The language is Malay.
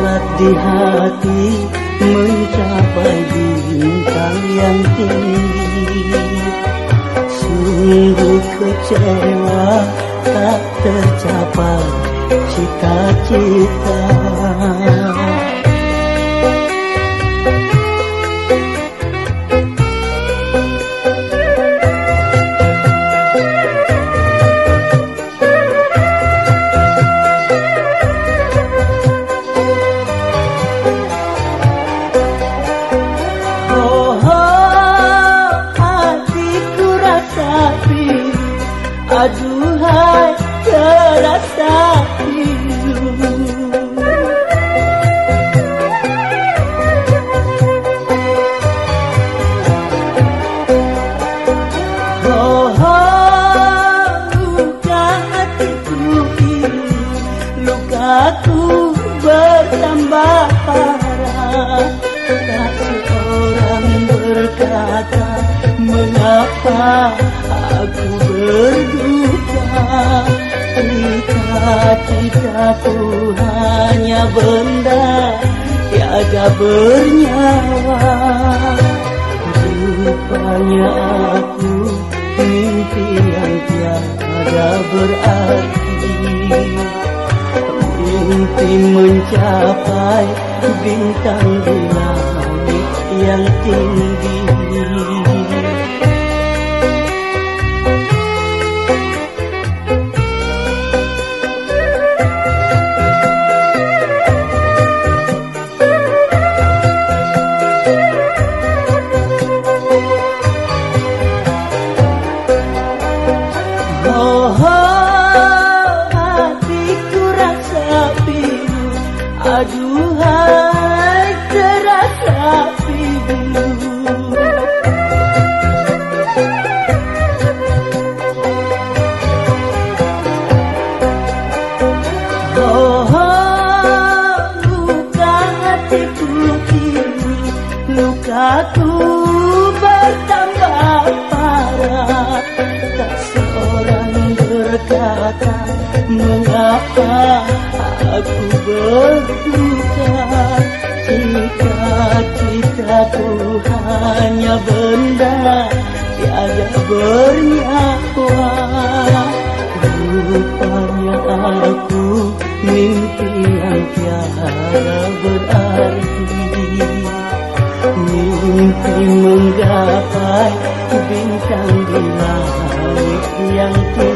berat di hati mencapai bintang yang tinggi Sungguh kecewa tak tercapai cita-cita terasa Lukaku bertambah parah. Tak seorang berkata Mengapa aku berduka Cita-citaku hanya benda Tiada bernyawa. Rupanya aku mimpi yang tiada berarti. Mimpi mencapai bintang di langit yang tinggi Oh, hatiku rasa pilu. Aduhai terasa pilu. Oh, luka hatiku kini. Lukaku Mengapa aku berduka? Cita-citaku hanya benda Tiada bernyawa Rupanya aku mimpi yang tiada berarti. Mimpi menggapai bintang di langit yang tinggi